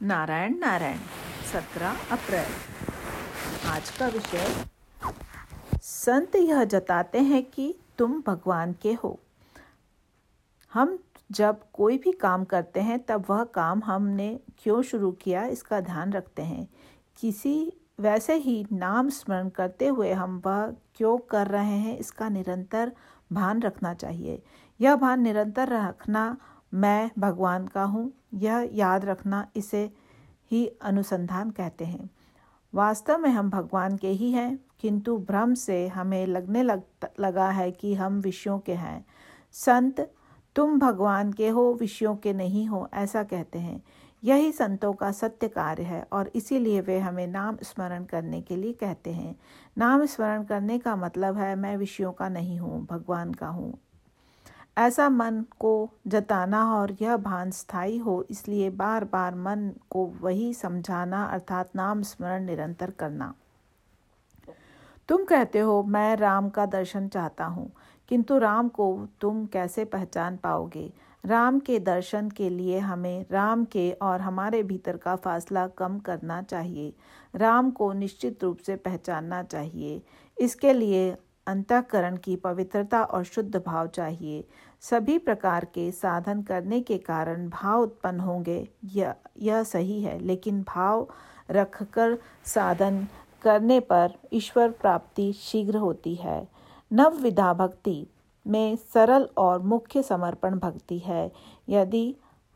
नारायण नारायण, सत्रह अप्रैल। आज का विषय, संत यह जताते हैं कि तुम भगवान के हो। हम जब कोई भी काम करते हैं, तब वह काम हमने क्यों शुरू किया, इसका ध्यान रखते हैं। किसी, वैसे ही नाम स्मरण करते हुए हम वह क्यों कर रहे हैं, इसका निरंतर भान रखना चाहिए। यह भान निरंतर रखना मैं भगवान का हूँ यह याद रखना इसे ही अनुसंधान कहते हैं। वास्तव में हम भगवान के ही हैं, किंतु भ्रम से हमें लगने लग, लगा है कि हम विषयों के हैं। संत, तुम भगवान के हो, विषयों के नहीं हो, ऐसा कहते हैं। यही संतों का सत्य कार्य है और इसीलिए वे हमें नाम स्मरण करने के लिए कहते हैं। नाम स्मरण करने का मतलब है, मैं विषयों का नहीं हूँ, भगवान का हूँ। ऐसा मन को जताना और यह भान स्थायी हो, इसलिए बार बार मन को वही समझाना अर्थात नाम स्मरण निरंतर करना। तुम कहते हो, मैं राम का दर्शन चाहता हूँ, किंतु राम को तुम कैसे पहचान पाओगे? राम के दर्शन के लिए हमें राम के और हमारे भीतर का फासला कम करना चाहिए। राम को निश्चित रूप से पहचानना चाहिए। इसके लिए अंतःकरण की पवित्रता और शुद्ध भाव चाहिए। सभी प्रकार के साधन करने के कारण भाव उत्पन्न होंगे। यह यह सही है, लेकिन भाव रखकर साधन करने पर ईश्वर प्राप्ति शीघ्र होती है। नव विधा भक्ति में सरल और मुख्य समर्पण भक्ति है। यदि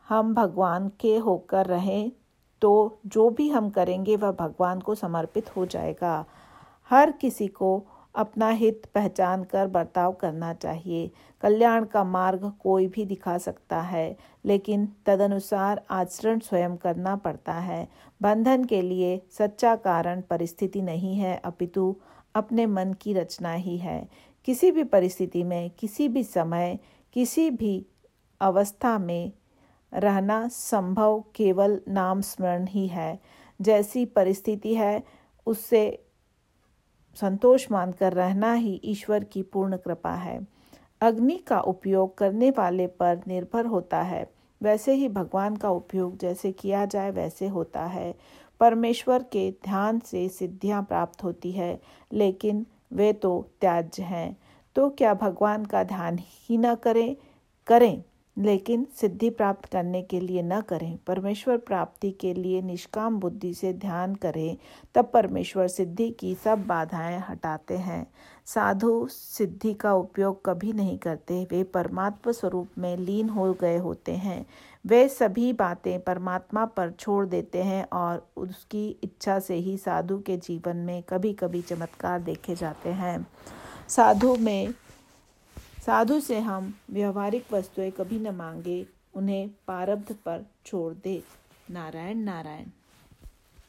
हम भगवान के होकर रहें तो जो भी हम करेंगे, वह भगवान को समर्पित हो जाएगा। हर किसी को अपना हित पहचान कर बर्ताव करना चाहिए। कल्याण का मार्ग कोई भी दिखा सकता है, लेकिन तदनुसार आचरण स्वयं करना पड़ता है। बंधन के लिए सच्चा कारण परिस्थिति नहीं है, अपितु अपने मन की रचना ही है। किसी भी परिस्थिति में, किसी भी समय, किसी भी अवस्था में रहना संभव केवल नाम स्मरण ही है। जैसी परिस्थिति है, उससे संतोष मानकर रहना ही ईश्वर की पूर्ण कृपा है। अग्नि का उपयोग करने वाले पर निर्भर होता है। वैसे ही भगवान का उपयोग जैसे किया जाए वैसे होता है। परमेश्वर के ध्यान से सिद्धियाँ प्राप्त होती है, लेकिन वे तो त्याज्य हैं। तो क्या भगवान का ध्यान ही न करें? करें। लेकिन सिद्धि प्राप्त करने के लिए न करें। परमेश्वर प्राप्ति के लिए निष्काम बुद्धि से ध्यान करें, तब परमेश्वर सिद्धि की सब बाधाएँ हटाते हैं। साधु सिद्धि का उपयोग कभी नहीं करते। वे परमात्मा स्वरूप में लीन हो गए होते हैं। वे सभी बातें परमात्मा पर छोड़ देते हैं और उसकी इच्छा से ही साधु के जीवन में कभी कभी चमत्कार देखे जाते हैं। साधु में साधु से हम व्यवहारिक वस्तुएँ कभी न मांगे, उन्हें पारब्ध पर छोड़ दे। नारायण नारायण।